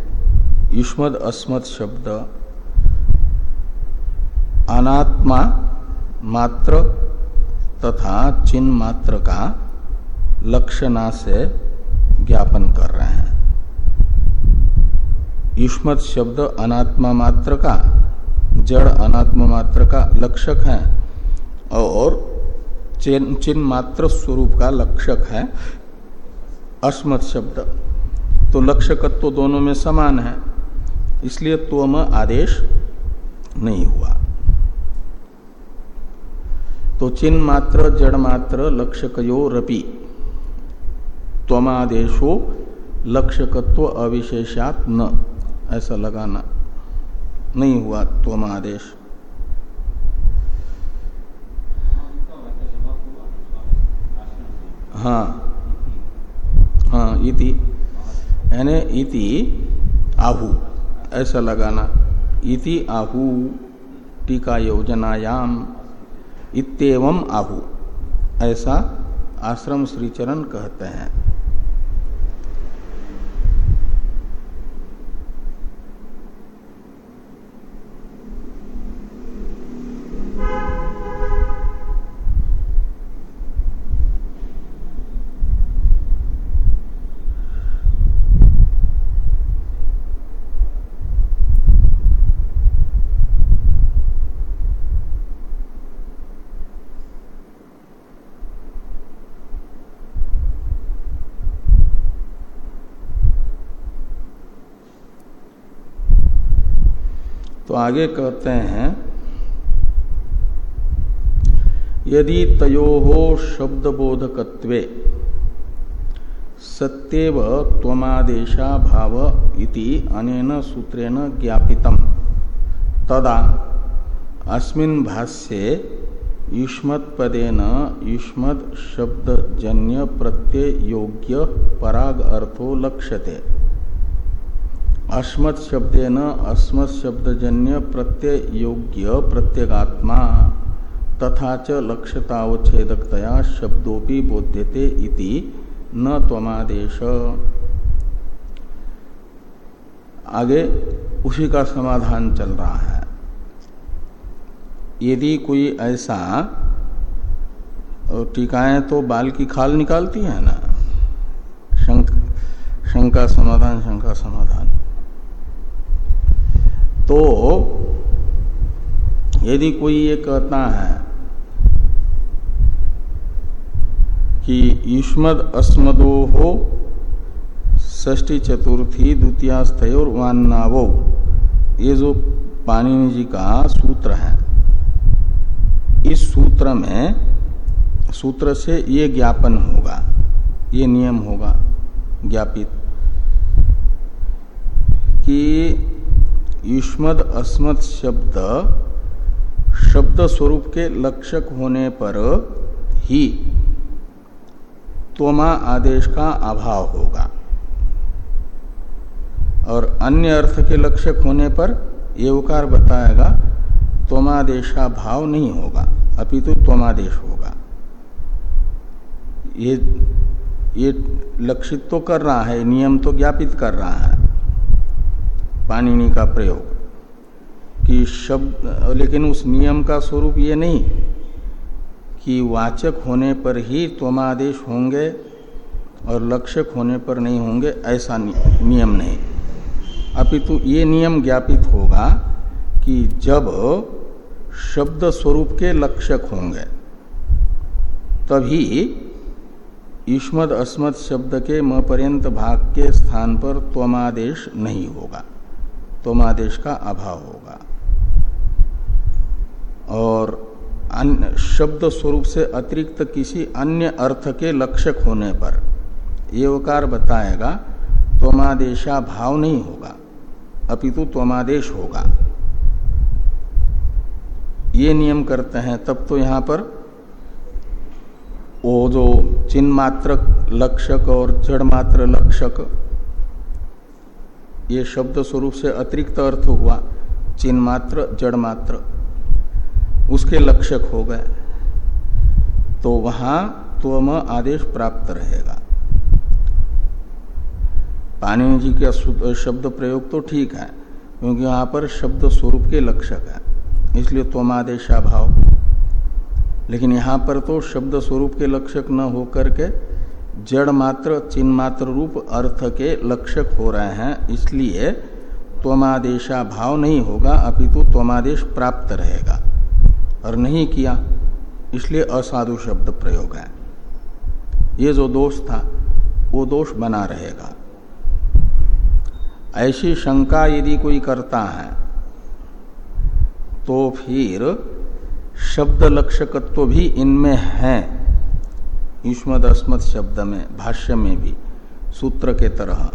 युष्मद अस्मद शब्द अनात्मा मात्र तथा चिन्ह मात्र का लक्षणा से ज्ञापन कर रहे हैं। युष्मत शब्द अनात्मा मात्र का, जड़ अनात्म मात्र का लक्षक है और चिन्ह मात्र स्वरूप का लक्षक है। अस्मत् शब्द तो लक्षकत्व तो दोनों में समान है, इसलिए त्वम आदेश नहीं हुआ। तो चिन्ह मात्र, जड़ मात्र, लक्षकयो रपि। त्वमादेशो लक्षकत्व अविशेषात न। ऐसा लगाना। नहीं हुआ त्वम आदेश हाँ। हाँ इति। यानी इति आहु। ऐसा लगाना। इति आहु। टीका योजनायाम। इतम आहु। ऐसा आश्रम श्रीचरण कहते हैं। आगे कहते हैं, यदि तयो शब्द बोधकत्वे सत्यव त्वमादेशा भाव इति अनेन सूत्रेण ज्ञापितम। तदा अस्मिन् भाष्ये युष्मत्पदेन युष्मद शब्दजन्य प्रत्यय योग्य पराग अर्थो लक्ष्यते। अस्मत् शब्देन अस्मत् शब्दजन्य प्रत्यय योग्य प्रत्यगात्मा, तथा च लक्ष्यतावच्छेदकतया शब्दोपि बोध्यते इति न त्वमादेश। आगे उसी का समाधान चल रहा है। यदि कोई ऐसा टीकाएँ तो बाल की खाल निकालती है ना? शंका समाधान शंका समाधान। तो यदि कोई ये कहता है कि युष्मद अस्मदो हो ष्टी चतुर्थी द्वितीयास्थय और वान्नावो ये जो पाणिनि जी का सूत्र है, इस सूत्र में, सूत्र से ये ज्ञापन होगा, ये नियम होगा ज्ञापित कि युष्मद अस्मद शब्द शब्द स्वरूप के लक्षक होने पर ही त्वमा आदेश का अभाव होगा। और अन्य अर्थ के लक्षक होने पर ये उकार बताएगा, त्वमादेशा भाव नहीं होगा, अपितु त्वमादेश होगा। ये ये लक्षित तो कर रहा है, नियम तो ज्ञापित कर रहा है। पाणिनि का प्रयोग। कि शब्द, लेकिन उस नियम का स्वरूप ये नहीं कि वाचक होने पर ही त्वमादेश होंगे और लक्षक होने पर नहीं होंगे, ऐसा नियम नहीं। अपितु ये नियम ज्ञापित होगा कि जब शब्द स्वरूप के लक्षक होंगे, तभी ईष्मद अस्मद शब्द के म पर्यंत भाग के स्थान पर त्वमादेश नहीं होगा। त्वमादेश का अभाव होगा। और अन्य शब्द स्वरूप से अतिरिक्त किसी अन्य अर्थ के लक्षक होने पर एवकार बताएगा त्वमादेशा भाव नहीं होगा, अपितु त्वमादेश होगा। ये नियम करते हैं, तब तो यहाँ पर वो जो चिन्ह मात्र लक्षक और जड़ मात्र लक्षक ये शब्द स्वरूप से अतिरिक्त अर्थ हुआ, चिन्ह मात्र, जड़ मात्र। उसके लक्षक हो गए। तो वहाँ त्वम आदेश प्राप्त रहेगा। पाणिनि जी का शब्द प्रयोग तो ठीक है, क्योंकि वहाँ पर शब्द स्वरूप के लक्षक है, इसलिए त्वमादेशा भाव लेकिन यहाँ पर तो शब्द स्वरूप के लक्षक न होकर के जड़ मात्र, चिन्ह मात्र रूप अर्थ के लक्षक हो रहे हैं, इसलिए त्वमादेशा भाव नहीं होगा, अपितु त्वमादेश प्राप्त रहेगा। और नहीं किया, इसलिए असाधु शब्द प्रयोग है। ये जो दोष था, वो दोष बना रहेगा। ऐसी शंका यदि कोई करता है तो फिर शब्द लक्षकत्व भी इनमें है। युष्मद अस्मद शब्द में भाष्य में भी, सूत्र के तरह।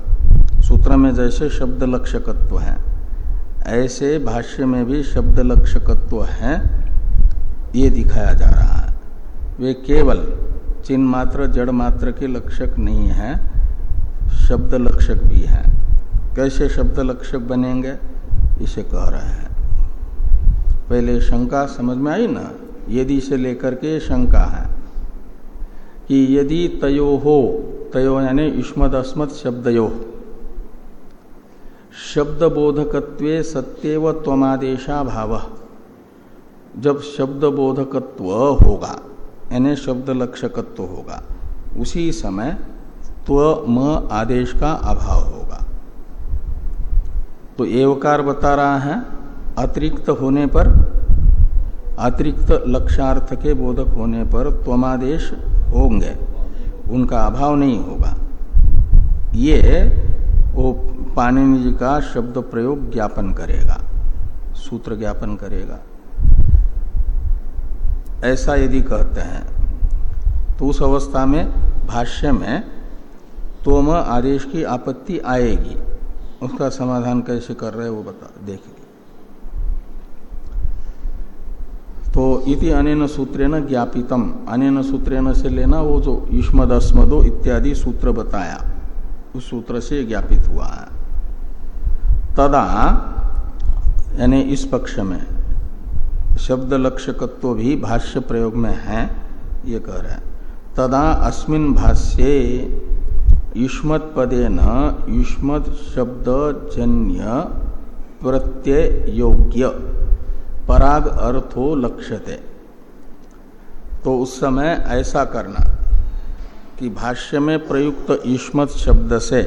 सूत्र में जैसे शब्द लक्षकत्व है, ऐसे भाष्य में भी शब्द लक्षकत्व है, ये दिखाया जा रहा है। वे केवल चिन्ह मात्र, जड़ मात्र के लक्षक नहीं है शब्द लक्षक भी है। कैसे शब्द लक्षक बनेंगे, इसे कह रहे हैं। पहले शंका समझ में आई ना? यदि से लेकर के शंका है कि यदि तयो हो तयो यानी युष्मद अस्मद शब्दयो शब्द बोधकत्व सत्यव त्वमादेशा भाव। जब शब्द बोधकत्व होगा, यानी शब्द लक्षकत्व होगा, उसी समय त्व म आदेश का अभाव होगा। तो एवकार बता रहा है, अतिरिक्त होने पर, अतिरिक्त लक्षार्थ के बोधक होने पर त्वमादेश होंगे। उनका अभाव नहीं होगा। ये वो पाणिनि जी का शब्द प्रयोग ज्ञापन करेगा, सूत्र ज्ञापन करेगा। ऐसा यदि कहते हैं तो उस अवस्था में, भाष्य में, तोम आदेश की आपत्ति आएगी। उसका समाधान कैसे कर रहे हैं वो बता देखिए तो इति अनेन सूत्रेण ज्ञापितम। अनेन सूत्रेण से लेना वो जो युष्मद अस्मदो इत्यादि सूत्र बताया, उस सूत्र से ज्ञापित हुआ है। तदा, यानी इस पक्ष में शब्द लक्षकत्व भी भाष्य प्रयोग में है, ये कह रहे हैं। तदा अस्मिन भाष्ये युष्मत न युष्मत शब्द जन्य प्रत्यय योग्य। पराग अर्थो लक्ष्यते। तो उस समय ऐसा करना कि भाष्य में प्रयुक्त युष्मत शब्द से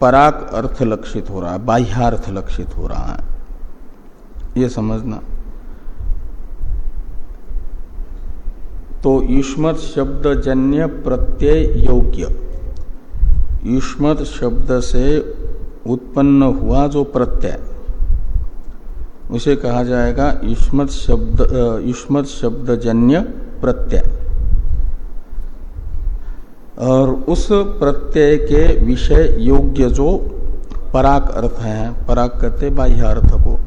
पराग अर्थ लक्षित हो रहा है बाह्यार्थ लक्षित हो रहा है। ये समझना। तो युष्मत शब्द जन्य प्रत्यय योग्य। युष्मत शब्द से उत्पन्न हुआ जो प्रत्यय। उसे कहा जाएगा युष्मत शब्द युष्मत शब्द जन्य प्रत्यय। और उस प्रत्यय के विषय योग्य जो पराक अर्थ है, पराक कहते बाह्य अर्थ को,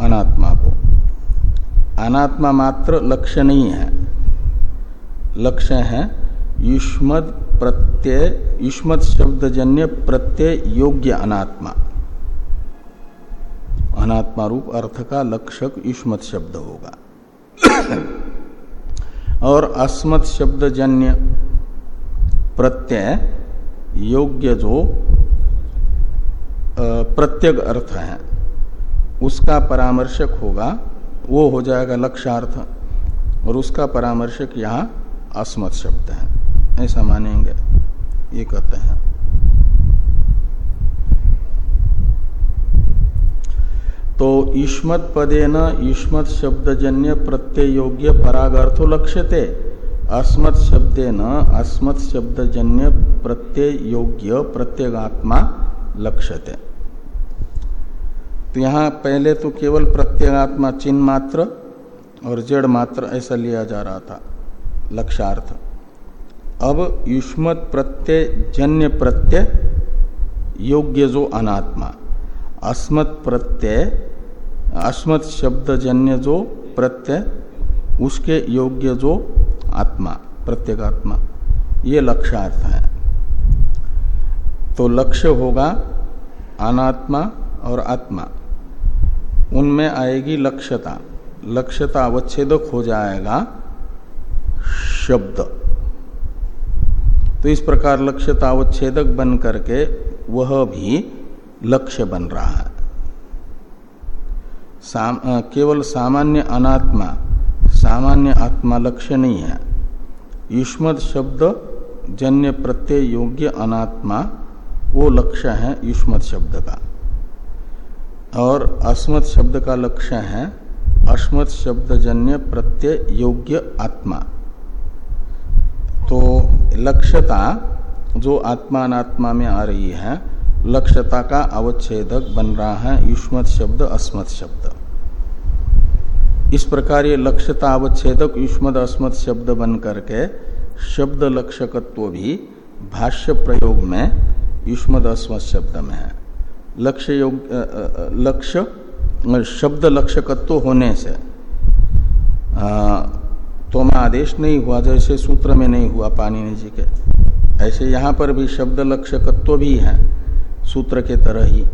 अनात्मा को। अनात्मा मात्र लक्ष्य नहीं है। लक्ष्य है युष्मद प्रत्यय युष्मद शब्दजन्य प्रत्यय योग्य अनात्मा। अनात्मा रूप अर्थ का लक्षक युष्मत शब्द होगा। और अस्मत् शब्दजन्य प्रत्यय योग्य जो प्रत्यग अर्थ है, उसका परामर्शक होगा, वो हो जाएगा लक्षार्थ, और उसका परामर्शक यहाँ अस्मत् शब्द है। ऐसा मानेंगे, ये कहते हैं। तो ईष्मत पदे न ईष्मत शब्दजन्य प्रत्यय योग्य परागर्थो लक्ष्यते। अस्मत् शब्दे न अस्मत् शब्दजन्य प्रत्यय योग्य प्रत्यगात्मा लक्ष्यते। तो यहाँ पहले तो केवल प्रत्यगात्मा चिन्ह मात्र और जड़ मात्र ऐसा लिया जा रहा था लक्षार्थ अब युष्मत प्रत्यय जन्य प्रत्यय योग्य जो अनात्मा। अस्मत् प्रत्यय, अस्मत् शब्द जन्य जो प्रत्यय, उसके योग्य जो आत्मा, प्रत्येगात्मा। ये लक्ष्यार्थ है। तो लक्ष्य होगा अनात्मा और आत्मा। उनमें आएगी लक्ष्यता। लक्ष्यता अवच्छेदक हो जाएगा शब्द। तो इस प्रकार लक्ष्यता अवच्छेदक बन करके वह भी लक्ष्य बन रहा है। साम, केवल सामान्य अनात्मा सामान्य आत्मा लक्ष्य नहीं है। युष्मद शब्द जन्य प्रत्यय योग्य अनात्मा वो लक्ष्य है युष्मत शब्द का। और अस्मत् शब्द का लक्ष्य है अस्मत् शब्द जन्य प्रत्यय योग्य आत्मा। तो लक्ष्यता जो आत्मा अनात्मा में आ रही है लक्ष्यता का अवच्छेदक बन रहा है, युष्मत शब्द, अस्मत शब्द। इस प्रकार ये लक्ष्यता अवच्छेदक युष्मद अस्मत शब्द बन करके शब्द लक्षकत्व भी भाष्य प्रयोग में युष्मद अस्मत् शब्द में है। लक्ष्य योग लक्ष्य शब्द लक्ष्यकत्व होने से तो मैं आदेश नहीं हुआ जैसे सूत्र में नहीं हुआ पानी जी के। ऐसे यहाँ पर भी शब्द लक्ष्यकत्व भी है। सूत्र के तरह ही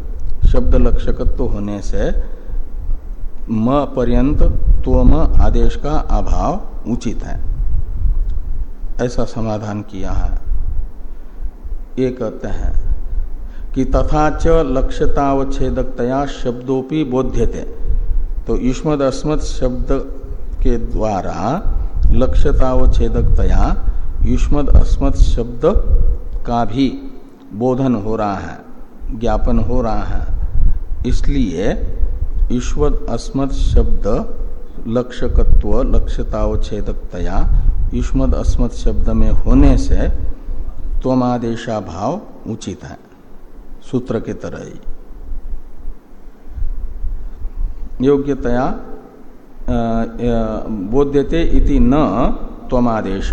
शब्द लक्ष्यकत्व होने से म पर्यंत त्वम आदेश का अभाव उचित है। ऐसा समाधान किया है। ये कहते हैं कि तथा च लक्ष्यतावच्छेदकतया शब्दोपि बोध्यते। तो युष्मद अस्मद शब्द के द्वारा लक्ष्यतावच्छेदकतया युष्मद अस्मद शब्द का भी बोधन हो रहा है। ज्ञापन हो रहा है। इसलिए ईश्वद अस्मद शब्द लक्ष्यकत्व लक्ष्यतावच्छेदकतया युष्मद अस्मद शब्द में होने से त्वमादेशा भाव उचित है, सूत्र के तरह ही। योग्यतया बोध्यते इति न त्वमादेश।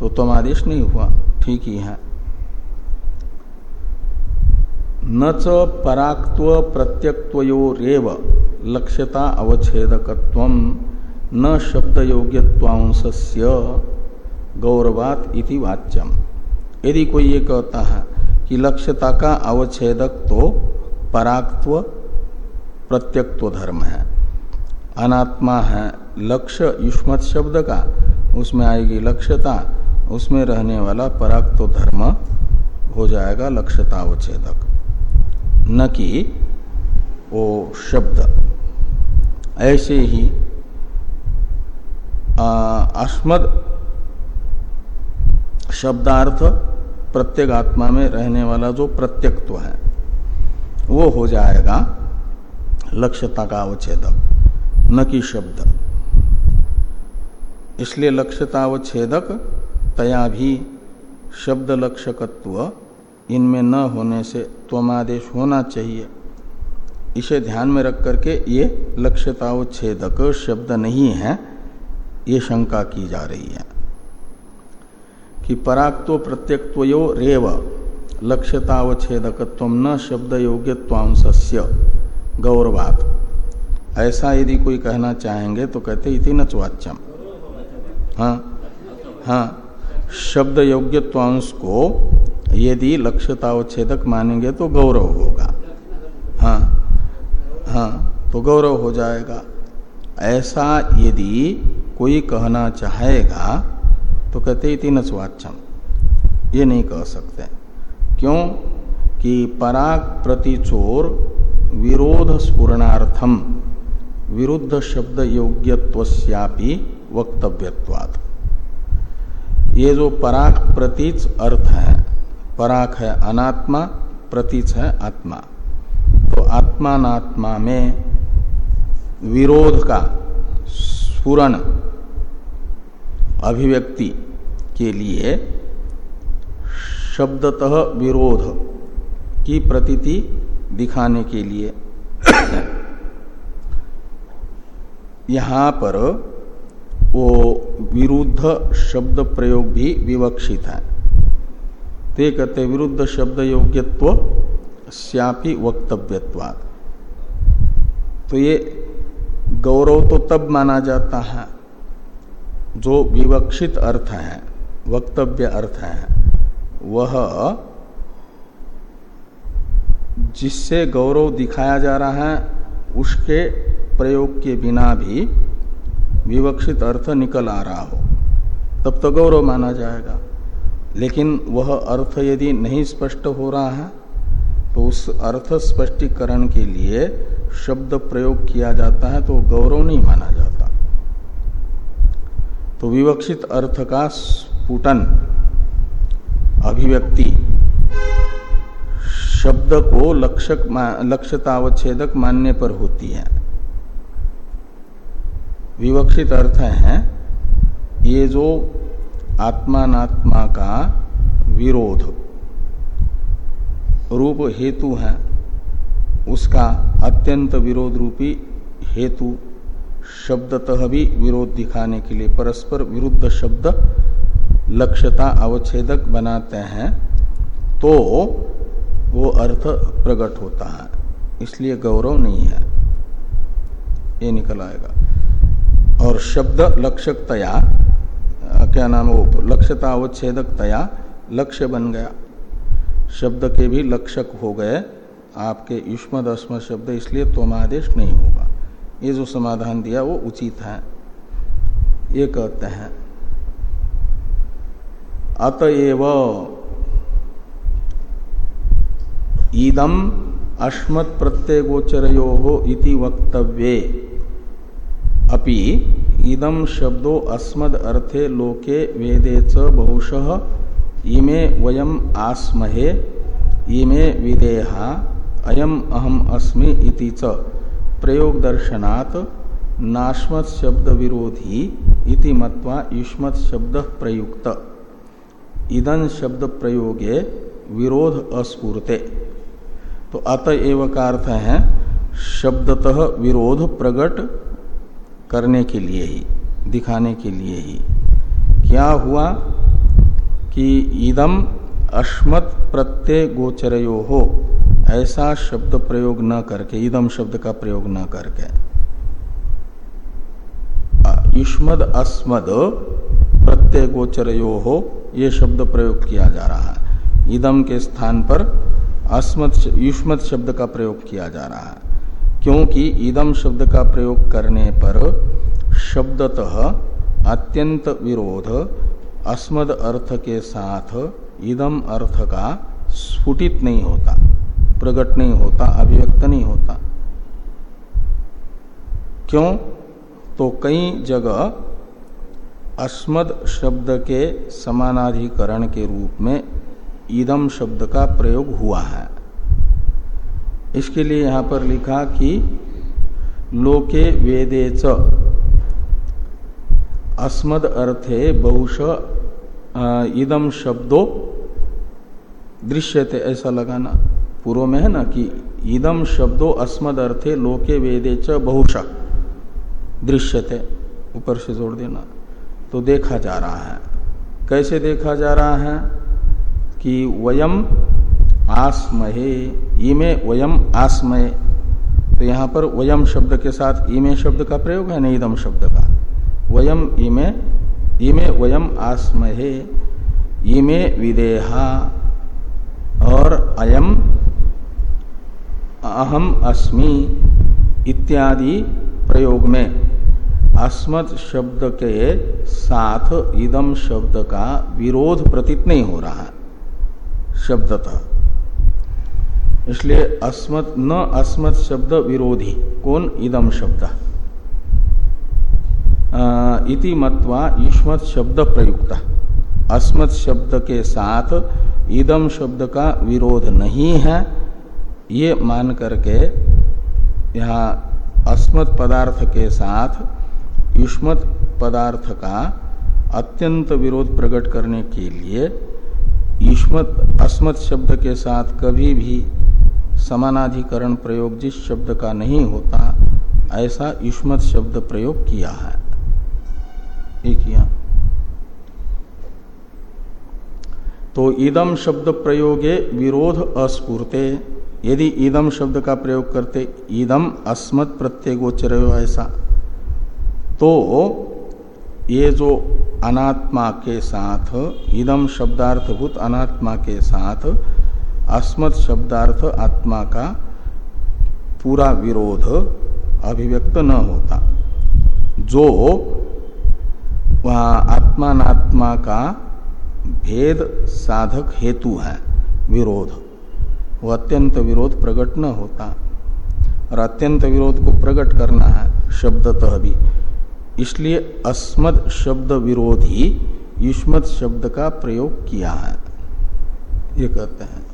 तो त्वमादेश नहीं हुआ, ठीक ही है। न च पराक्त्व प्रत्यक्तोरेव लक्ष्यता अवच्छेदकत्व, न शब्द योग्यवांस्य गौरवात इति वाच्यम। यदि कोई ये कहता है कि लक्ष्यता का अवच्छेदक तो पराक्त्व प्रत्यक्त्व धर्म है, अनात्मा है लक्ष्य युष्मत शब्द का, उसमें आएगी लक्ष्यता, उसमें रहने वाला पराक्त्व धर्म हो जाएगा लक्ष्यता अवच्छेदक। न कि वो शब्द। ऐसे ही अस्मद शब्दार्थ प्रत्येगात्मा में रहने वाला जो प्रत्यक्त्व है, वो हो जाएगा लक्ष्यता का अवच्छेदक, न कि शब्द। इसलिए लक्ष्यतावच्छेदक तया भी शब्द लक्ष्यकत्व इनमें न होने से त्वमादेश होना चाहिए। इसे ध्यान में रख करके ये लक्ष्यतावच्छेदक शब्द नहीं है, ये शंका की जा रही है। कि पराक्तो प्रत्यक्तो रेव लक्ष्यतावच्छेदकत्व न शब्द योग्यवांश गौरवात। ऐसा यदि कोई कहना चाहेंगे तो कहते इति नचवाच्यम हाँ हाँ शब्द योग्यत्वांश को यदि लक्ष्यतावच्छेदक मानेंगे तो गौरव होगा। हाँ हाँ तो गौरव हो जाएगा। ऐसा यदि कोई कहना चाहेगा तो कहते इति नचवाच्यम ये नहीं कह सकते। क्यों? कि पराग प्रतिचोर विरोध स्पूर्णार्थम विरुद्ध शब्द योग्यत्वस्यापि वक्तव्यत्वात्। ये जो पराग प्रतीच अर्थ है पराक है अनात्मा प्रतीच है आत्मा। तो आत्मात्मा में विरोध का स्फुरन अभिव्यक्ति के लिए शब्दतः विरोध की प्रतीति दिखाने के लिए यहाँ पर वो विरुद्ध शब्द प्रयोग भी विवक्षित है। ते कहते विरुद्ध शब्द योग्यत्व श्यापी वक्तव्यत्वाद तो ये गौरव तो तब माना जाता है, जो विवक्षित अर्थ है, वक्तव्य अर्थ है। वह जिससे गौरव दिखाया जा रहा है, उसके प्रयोग के बिना भी विवक्षित अर्थ निकल आ रहा हो। तब तो गौरव माना जाएगा। लेकिन वह अर्थ यदि नहीं स्पष्ट हो रहा है तो उस अर्थ स्पष्टीकरण के लिए शब्द प्रयोग किया जाता है तो गौरव नहीं माना जाता। तो विवक्षित अर्थ का स्फुटन, अभिव्यक्ति, शब्द को लक्षक लक्ष्यतावच्छेदक मानने पर होती है। विवक्षित अर्थ है, ये जो आत्मात्मा का विरोध। रूप हेतु है। उसका अत्यंत विरोध रूपी हेतु शब्दतः भी विरोध दिखाने के लिए परस्पर विरुद्ध शब्द लक्ष्यता अवच्छेदक बनाते हैं तो वो अर्थ प्रकट होता है। इसलिए गौरव नहीं है। ये निकल आएगा। और शब्द लक्षकतया क्या नाम वो? लक्ष्यता अवच्छेदक तया लक्ष्य बन गया। शब्द के भी लक्षक हो गए। आपके युष्मद अस्मद शब्द, इसलिए तोमादेश नहीं होगा। ये जो समाधान दिया, वो उचित है। ये कहते हैं, अतएव ईदम अश्मत प्रत्यय गोचरो इति वक्तव्ये। अपि इदम शब्दो अस्मद अर्थे लोके वेदे च बहुश। इमे वयम आस्महे, इमे विदेहा, अयम अहम अस्मि इति च। प्रयोग दर्शनात् नाश्मत शब्द विरोधी इति मत्वा युष्मत शब्द प्रयुक्त। इदन शब्द प्रयोगे विरोध अस्फूर्ते। तो अतएव का अर्थ है, शब्दतः विरोध प्रकट करने के लिए ही, दिखाने के लिए ही। क्या हुआ कि इदम अश्मत प्रत्यय गोचरयो हो, ऐसा शब्द प्रयोग न करके, इदम शब्द का प्रयोग न करके। युष्मद अस्मद प्रत्यय गोचरयो हो, ये शब्द प्रयोग किया जा रहा है। इदम के स्थान पर अस्मत युष्मत शब्द का प्रयोग किया जा रहा है। क्योंकि इदम शब्द का प्रयोग करने पर शब्दतः अत्यंत विरोध, अस्मद अर्थ के साथ इदम अर्थ का स्फुटित नहीं होता प्रकट नहीं होता, अभिव्यक्त नहीं होता। क्यों? तो कई जगह अस्मद शब्द के समानाधिकरण के रूप में ईदम शब्द का प्रयोग हुआ है। इसके लिए यहाँ पर लिखा कि लोके वेदे च। अस्मद अर्थे बहुश इदम शब्दो दृश्यते, ऐसा लगाना। पूर्व में है ना कि इदम शब्दो अस्मद अर्थे लोके वेदे च बहुश, दृश्यते। ऊपर से जोड़ देना। तो देखा जा रहा है। कैसे देखा जा रहा है कि वयम आसमहे, इमे वयम आसमय तो यहाँ पर वयम शब्द के साथ इमे शब्द का प्रयोग है, नहीं इदम शब्द का। वयम इमे इमे वयम आसमहे, इमे विदेहा, और अयम अहम अस्मि इत्यादि प्रयोग में। अस्मत् शब्द के साथ इदम शब्द का विरोध प्रतीत नहीं हो रहा, शब्दतः। इसलिए अस्मत न अस्मत शब्द विरोधी। कौन? इदम शब्द। इति मत्वा युष्मत शब्द प्रयुक्त। अस्मत् शब्द के साथ इदम शब्द का विरोध नहीं है। ये मान करके यहाँ अस्मत पदार्थ के साथ युष्मत पदार्थ का अत्यंत विरोध प्रकट करने के लिए युष्मत, अस्मत् शब्द के साथ कभी भी समानाधिकरण प्रयोग जिस शब्द का नहीं होता, ऐसा युष्मत शब्द प्रयोग किया है। ये किया तो इदम शब्द प्रयोगे विरोध अस्फूर्ते। यदि ईदम शब्द का प्रयोग करते ईदम अस्मत् प्रत्यय गोचर ऐसा। तो ये जो अनात्मा के साथ, इदम शब्दार्थभूत अनात्मा के साथ अस्मत् शब्दार्थ आत्मा का पूरा विरोध अभिव्यक्त न होता। जो वह आत्मात्मा का भेद साधक हेतु है, विरोध, वो अत्यंत विरोध प्रकट न होता। और अत्यंत विरोध को प्रकट करना है शब्दतः भी। इसलिए अस्मद शब्द विरोधी युष्मत शब्द का प्रयोग किया है। ये कहते हैं।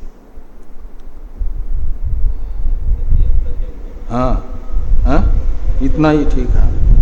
हाँ, हाँ? इतना ही ठीक है।